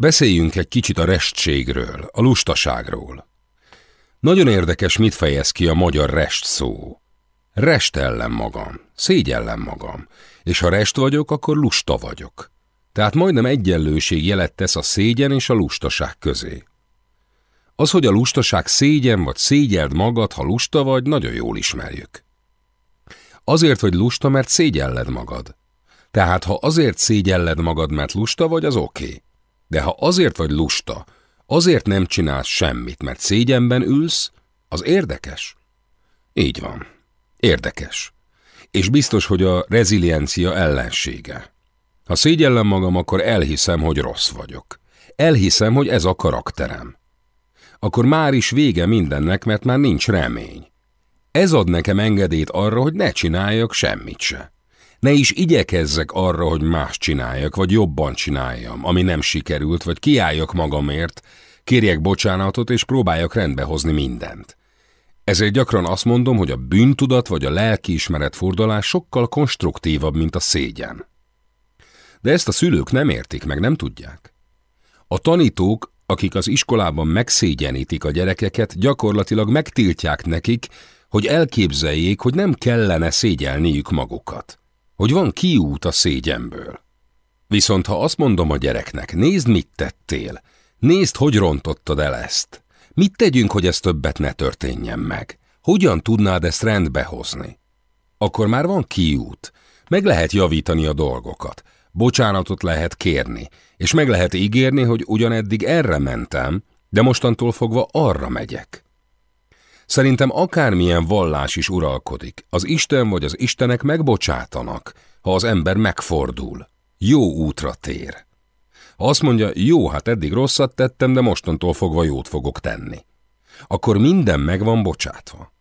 Beszéljünk egy kicsit a restségről, a lustaságról. Nagyon érdekes, mit fejez ki a magyar rest szó. Rest ellen magam, szégyellem magam, és ha rest vagyok, akkor lusta vagyok. Tehát majdnem egyenlőség jelet tesz a szégyen és a lustaság közé. Az, hogy a lustaság szégyen vagy szégyeld magad, ha lusta vagy, nagyon jól ismerjük. Azért vagy lusta, mert szégyelled magad. Tehát ha azért szégyelled magad, mert lusta vagy, az oké. Okay. De ha azért vagy lusta, azért nem csinálsz semmit, mert szégyenben ülsz, az érdekes. Így van. Érdekes. És biztos, hogy a reziliencia ellensége. Ha szégyellem magam, akkor elhiszem, hogy rossz vagyok. Elhiszem, hogy ez a karakterem. Akkor már is vége mindennek, mert már nincs remény. Ez ad nekem engedélyt arra, hogy ne csináljak semmit se. Ne is igyekezzek arra, hogy más csináljak, vagy jobban csináljam, ami nem sikerült, vagy kiálljak magamért, kérjek bocsánatot, és próbáljak rendbehozni mindent. Ezért gyakran azt mondom, hogy a bűntudat vagy a lelkiismeret fordulás sokkal konstruktívabb, mint a szégyen. De ezt a szülők nem értik, meg nem tudják. A tanítók, akik az iskolában megszégyenítik a gyerekeket, gyakorlatilag megtiltják nekik, hogy elképzeljék, hogy nem kellene szégyelniük magukat. Hogy van kiút a szégyenből. Viszont ha azt mondom a gyereknek, nézd, mit tettél, nézd, hogy rontottad el ezt, mit tegyünk, hogy ez többet ne történjen meg, hogyan tudnád ezt rendbe hozni? Akkor már van kiút, meg lehet javítani a dolgokat, bocsánatot lehet kérni, és meg lehet ígérni, hogy ugyaneddig erre mentem, de mostantól fogva arra megyek. Szerintem akármilyen vallás is uralkodik, az Isten vagy az Istenek megbocsátanak, ha az ember megfordul, jó útra tér. Ha azt mondja, jó, hát eddig rosszat tettem, de mostantól fogva jót fogok tenni, akkor minden meg van bocsátva.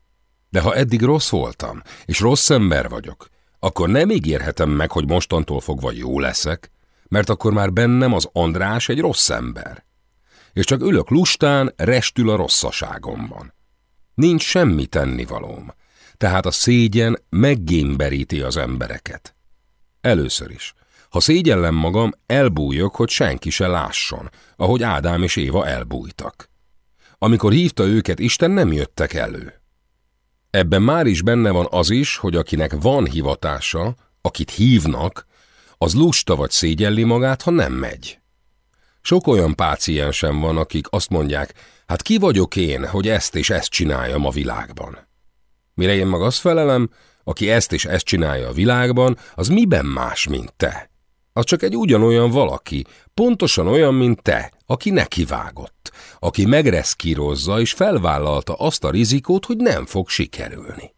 De ha eddig rossz voltam, és rossz ember vagyok, akkor nem ígérhetem meg, hogy mostantól fogva jó leszek, mert akkor már bennem az András egy rossz ember. És csak ülök lustán, restül a rosszaságomban. Nincs semmi tennivalóm, tehát a szégyen meggémberíti az embereket. Először is, ha szégyellem magam, elbújok, hogy senki se lásson, ahogy Ádám és Éva elbújtak. Amikor hívta őket, Isten nem jöttek elő. Ebben már is benne van az is, hogy akinek van hivatása, akit hívnak, az lusta vagy szégyelli magát, ha nem megy. Sok olyan páciensem van, akik azt mondják, hát ki vagyok én, hogy ezt és ezt csináljam a világban. Mire én meg azt felelem, aki ezt és ezt csinálja a világban, az miben más, mint te? Az csak egy ugyanolyan valaki, pontosan olyan, mint te, aki nekivágott, aki megreszkírozza és felvállalta azt a rizikót, hogy nem fog sikerülni.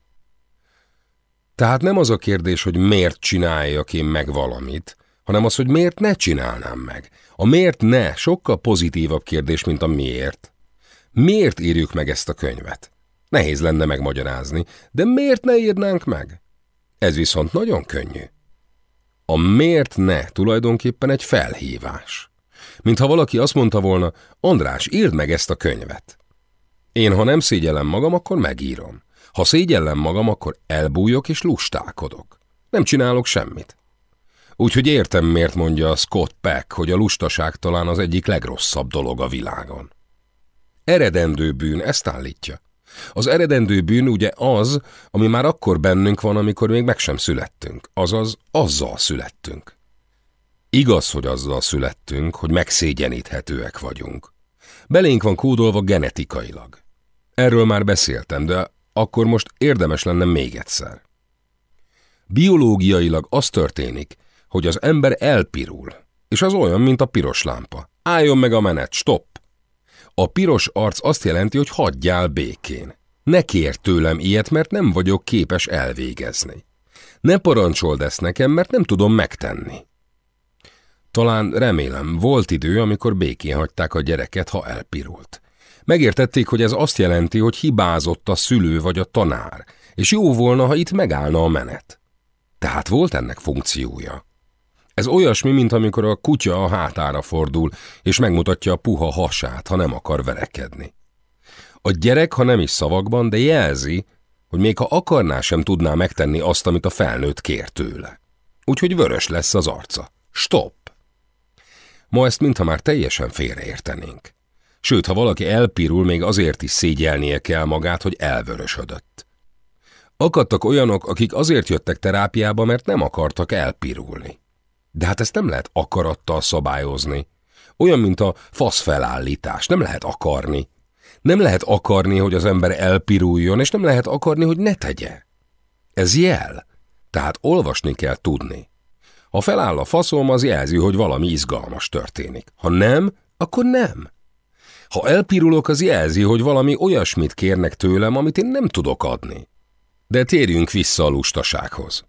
Tehát nem az a kérdés, hogy miért csináljak én meg valamit, hanem az, hogy miért ne csinálnám meg. A miért ne sokkal pozitívabb kérdés, mint a miért. Miért írjuk meg ezt a könyvet? Nehéz lenne megmagyarázni, de miért ne írnánk meg? Ez viszont nagyon könnyű. A miért ne tulajdonképpen egy felhívás. Mintha valaki azt mondta volna, András, írd meg ezt a könyvet. Én, ha nem szégyellem magam, akkor megírom. Ha szégyellem magam, akkor elbújok és lustálkodok. Nem csinálok semmit. Úgyhogy értem, miért mondja Scott Peck, hogy a lustaság talán az egyik legrosszabb dolog a világon. Eredendő bűn ezt állítja. Az eredendő bűn ugye az, ami már akkor bennünk van, amikor még meg sem születtünk, azaz azzal születtünk. Igaz, hogy azzal születtünk, hogy megszégyeníthetőek vagyunk. Belénk van kódolva genetikailag. Erről már beszéltem, de akkor most érdemes lenne még egyszer. Biológiailag az történik, hogy az ember elpirul, és az olyan, mint a piros lámpa. Álljon meg a menet, stopp! A piros arc azt jelenti, hogy hagyjál békén. Ne kér tőlem ilyet, mert nem vagyok képes elvégezni. Ne parancsold ezt nekem, mert nem tudom megtenni. Talán remélem, volt idő, amikor békén hagyták a gyereket, ha elpirult. Megértették, hogy ez azt jelenti, hogy hibázott a szülő vagy a tanár, és jó volna, ha itt megállna a menet. Tehát volt ennek funkciója. Ez olyasmi, mint amikor a kutya a hátára fordul, és megmutatja a puha hasát, ha nem akar verekedni. A gyerek, ha nem is szavakban, de jelzi, hogy még ha akarná, sem tudná megtenni azt, amit a felnőtt kér tőle. Úgyhogy vörös lesz az arca. Stop! Ma ezt mintha már teljesen félreértenénk. Sőt, ha valaki elpirul, még azért is szégyelnie kell magát, hogy elvörösödött. Akadtak olyanok, akik azért jöttek terápiába, mert nem akartak elpirulni. De hát ezt nem lehet akarattal szabályozni. Olyan, mint a faszfelállítás, nem lehet akarni. Nem lehet akarni, hogy az ember elpiruljon, és nem lehet akarni, hogy ne tegye. Ez jel, tehát olvasni kell tudni. Ha feláll a faszom, az jelzi, hogy valami izgalmas történik. Ha nem, akkor nem. Ha elpirulok, az jelzi, hogy valami olyasmit kérnek tőlem, amit én nem tudok adni. De térjünk vissza a lustasághoz.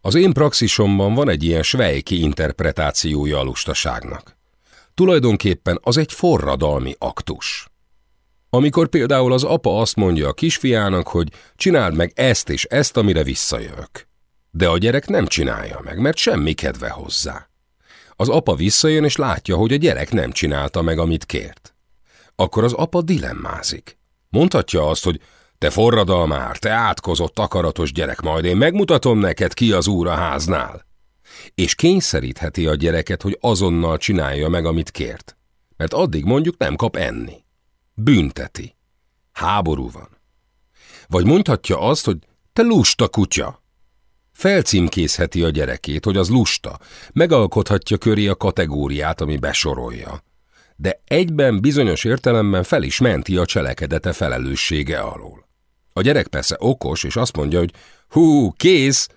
Az én praxisomban van egy ilyen svejki interpretációja a lustaságnak. Tulajdonképpen az egy forradalmi aktus. Amikor például az apa azt mondja a kisfiának, hogy csináld meg ezt és ezt, amire visszajövök. De a gyerek nem csinálja meg, mert semmi kedve hozzá. Az apa visszajön és látja, hogy a gyerek nem csinálta meg, amit kért. Akkor az apa dilemmázik. Mondhatja azt, hogy te forradalmár, te átkozott akaratos gyerek, majd én megmutatom neked ki az úr a háznál. És kényszerítheti a gyereket, hogy azonnal csinálja meg, amit kért. Mert addig mondjuk nem kap enni. Bünteti. Háború van. Vagy mondhatja azt, hogy te lusta kutya. Felcímkézheti a gyerekét, hogy az lusta, megalkothatja köré a kategóriát, ami besorolja. De egyben bizonyos értelemben fel is menti a cselekedete felelőssége alól. A gyerek persze okos, és azt mondja, hogy hú, kész,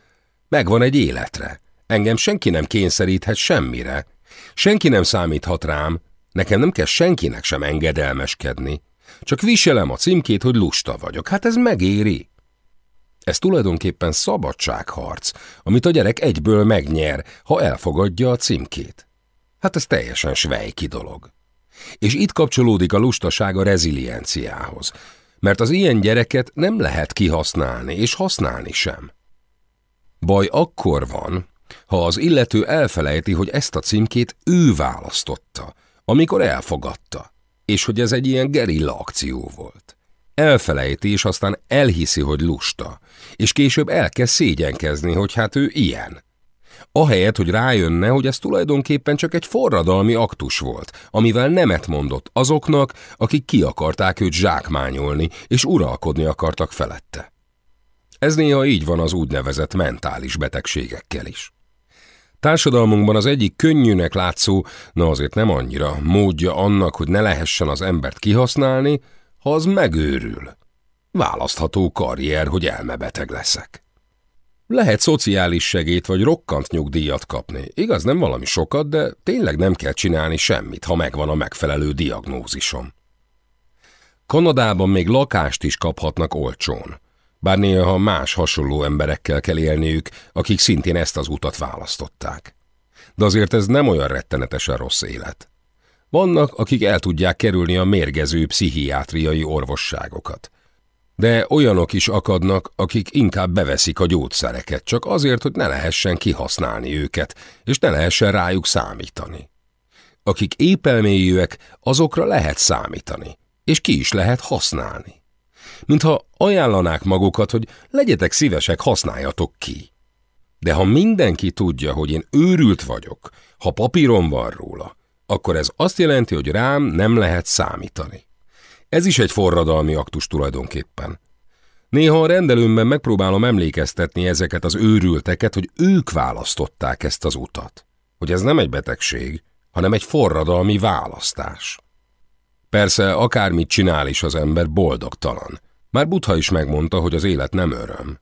megvan egy életre. Engem senki nem kényszeríthet semmire. Senki nem számíthat rám, nekem nem kell senkinek sem engedelmeskedni. Csak viselem a címkét, hogy lusta vagyok. Hát ez megéri. Ez tulajdonképpen szabadságharc, amit a gyerek egyből megnyer, ha elfogadja a címkét. Hát ez teljesen svejki dolog. És itt kapcsolódik a lustaság a rezilienciához, mert az ilyen gyereket nem lehet kihasználni, és használni sem. Baj akkor van, ha az illető elfelejti, hogy ezt a címkét ő választotta, amikor elfogadta, és hogy ez egy ilyen gerilla akció volt. Elfelejti, és aztán elhiszi, hogy lusta, és később elkezd szégyenkezni, hogy hát ő ilyen. Ahelyett, hogy rájönne, hogy ez tulajdonképpen csak egy forradalmi aktus volt, amivel nemet mondott azoknak, akik ki akarták őt zsákmányolni, és uralkodni akartak felette. Ez néha így van az úgynevezett mentális betegségekkel is. Társadalmunkban az egyik könnyűnek látszó, na azért nem annyira, módja annak, hogy ne lehessen az embert kihasználni, ha az megőrül. Választható karrier, hogy elmebeteg leszek. Lehet szociális segét vagy rokkant nyugdíjat kapni. Igaz, nem valami sokat, de tényleg nem kell csinálni semmit, ha megvan a megfelelő diagnózisom. Kanadában még lakást is kaphatnak olcsón, bár néha más hasonló emberekkel kell élniük, akik szintén ezt az utat választották. De azért ez nem olyan rettenetesen rossz élet. Vannak, akik el tudják kerülni a mérgező pszichiátriai orvosságokat. De olyanok is akadnak, akik inkább beveszik a gyógyszereket, csak azért, hogy ne lehessen kihasználni őket, és ne lehessen rájuk számítani. Akik épelméjűek, azokra lehet számítani, és ki is lehet használni. Mintha ajánlanák magukat, hogy legyetek szívesek, használjatok ki. De ha mindenki tudja, hogy én őrült vagyok, ha papírom van róla, akkor ez azt jelenti, hogy rám nem lehet számítani. Ez is egy forradalmi aktus tulajdonképpen. Néha a rendelőmben megpróbálom emlékeztetni ezeket az őrülteket, hogy ők választották ezt az utat. Hogy ez nem egy betegség, hanem egy forradalmi választás. Persze, akármit csinál is az ember boldogtalan. Már Butha is megmondta, hogy az élet nem öröm.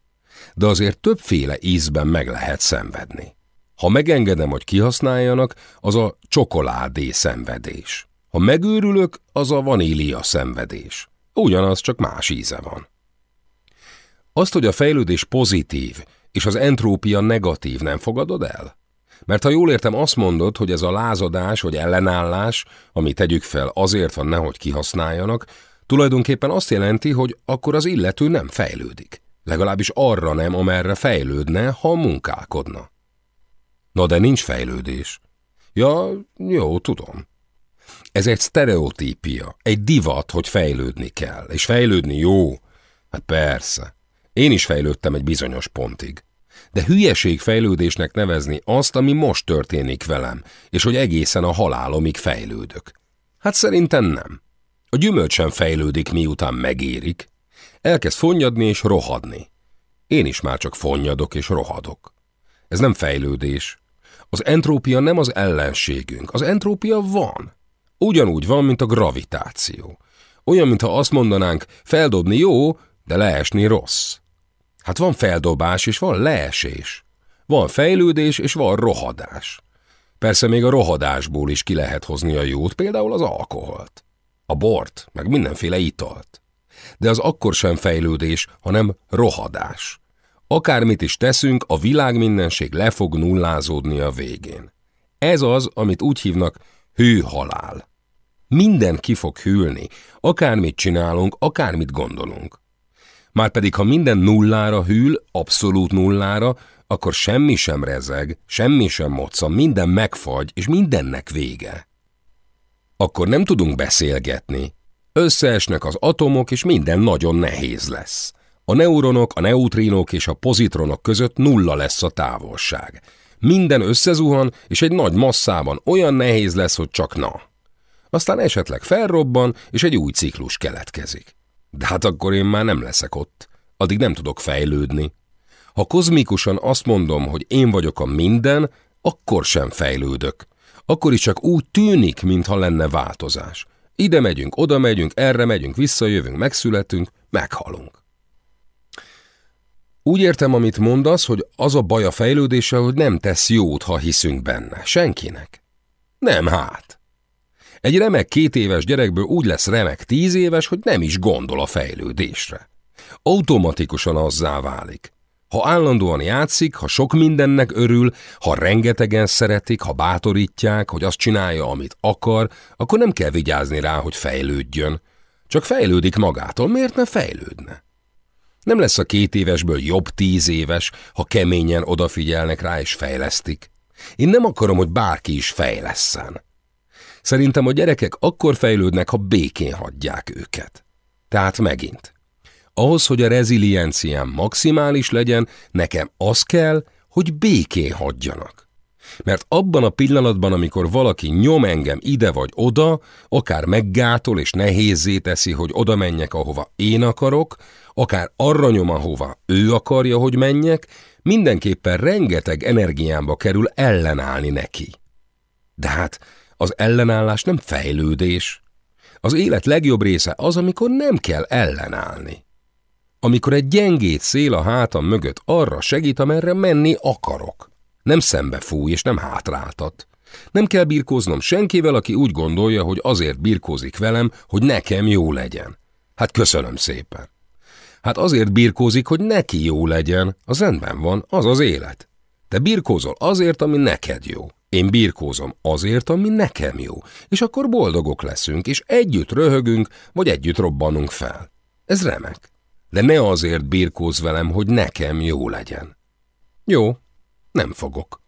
De azért többféle ízben meg lehet szenvedni. Ha megengedem, hogy kihasználjanak, az a csokoládé szenvedés. Ha megőrülök, az a vanília szenvedés. Ugyanaz, csak más íze van. Azt, hogy a fejlődés pozitív, és az entrópia negatív, nem fogadod el? Mert ha jól értem, azt mondod, hogy ez a lázadás vagy ellenállás, amit tegyük fel azért van, nehogy kihasználjanak, tulajdonképpen azt jelenti, hogy akkor az illető nem fejlődik. Legalábbis arra nem, amerre fejlődne, ha munkálkodna. Na de nincs fejlődés. Ja, jó, tudom. Ez egy sztereotípia, egy divat, hogy fejlődni kell, és fejlődni jó. Hát persze. Én is fejlődtem egy bizonyos pontig. De hülyeség fejlődésnek nevezni azt, ami most történik velem, és hogy egészen a halálomig fejlődök. Hát szerintem nem. A gyümölcs sem fejlődik, miután megérik. Elkezd fonnyadni és rohadni. Én is már csak fonnyadok és rohadok. Ez nem fejlődés. Az entrópia nem az ellenségünk. Az entrópia van. Ugyanúgy van, mint a gravitáció. Olyan, mintha azt mondanánk, feldobni jó, de leesni rossz. Hát van feldobás és van leesés. Van fejlődés és van rohadás. Persze még a rohadásból is ki lehet hozni a jót, például az alkoholt, a bort, meg mindenféle italt. De az akkor sem fejlődés, hanem rohadás. Akármit is teszünk, a világ mindenség le fog nullázódni a végén. Ez az, amit úgy hívnak hőhalál. Minden ki fog hűlni, akármit csinálunk, akármit gondolunk. Márpedig, ha minden nullára hűl, abszolút nullára, akkor semmi sem rezeg, semmi sem moccan, minden megfagy, és mindennek vége. Akkor nem tudunk beszélgetni. Összeesnek az atomok, és minden nagyon nehéz lesz. A neuronok, a neutrinok és a pozitronok között nulla lesz a távolság. Minden összezuhan, és egy nagy masszában olyan nehéz lesz, hogy csak na. Aztán esetleg felrobban, és egy új ciklus keletkezik. De hát akkor én már nem leszek ott. Addig nem tudok fejlődni. Ha kozmikusan azt mondom, hogy én vagyok a minden, akkor sem fejlődök. Akkor is csak úgy tűnik, mintha lenne változás. Ide megyünk, oda megyünk, erre megyünk, visszajövünk, megszületünk, meghalunk. Úgy értem, amit mondasz, hogy az a baj a fejlődéssel, hogy nem tesz jót, ha hiszünk benne. Senkinek. Nem hát. Egy remek két éves gyerekből úgy lesz remek tíz éves, hogy nem is gondol a fejlődésre. Automatikusan azzá válik. Ha állandóan játszik, ha sok mindennek örül, ha rengetegen szeretik, ha bátorítják, hogy azt csinálja, amit akar, akkor nem kell vigyázni rá, hogy fejlődjön. Csak fejlődik magától, miért ne fejlődne? Nem lesz a két évesből jobb tíz éves, ha keményen odafigyelnek rá és fejlesztik. Én nem akarom, hogy bárki is fejlesszen. Szerintem a gyerekek akkor fejlődnek, ha békén hagyják őket. Tehát megint. Ahhoz, hogy a rezilienciám maximális legyen, nekem az kell, hogy békén hagyjanak. Mert abban a pillanatban, amikor valaki nyom engem ide vagy oda, akár meggátol és nehézzé teszi, hogy oda menjek, ahova én akarok, akár arra nyom, ahova ő akarja, hogy menjek, mindenképpen rengeteg energiámba kerül ellenállni neki. De hát az ellenállás nem fejlődés. Az élet legjobb része az, amikor nem kell ellenállni. Amikor egy gyengét szél a hátam mögött arra segít, amerre menni akarok. Nem szembe fúj és nem hátráltat. Nem kell birkóznom senkivel, aki úgy gondolja, hogy azért birkózik velem, hogy nekem jó legyen. Hát köszönöm szépen. Hát azért birkózik, hogy neki jó legyen. Az rendben van, az az élet. Te birkózol azért, ami neked jó. Én birkózom azért, ami nekem jó, és akkor boldogok leszünk, és együtt röhögünk, vagy együtt robbanunk fel. Ez remek. De ne azért birkóz velem, hogy nekem jó legyen. Jó, nem fogok.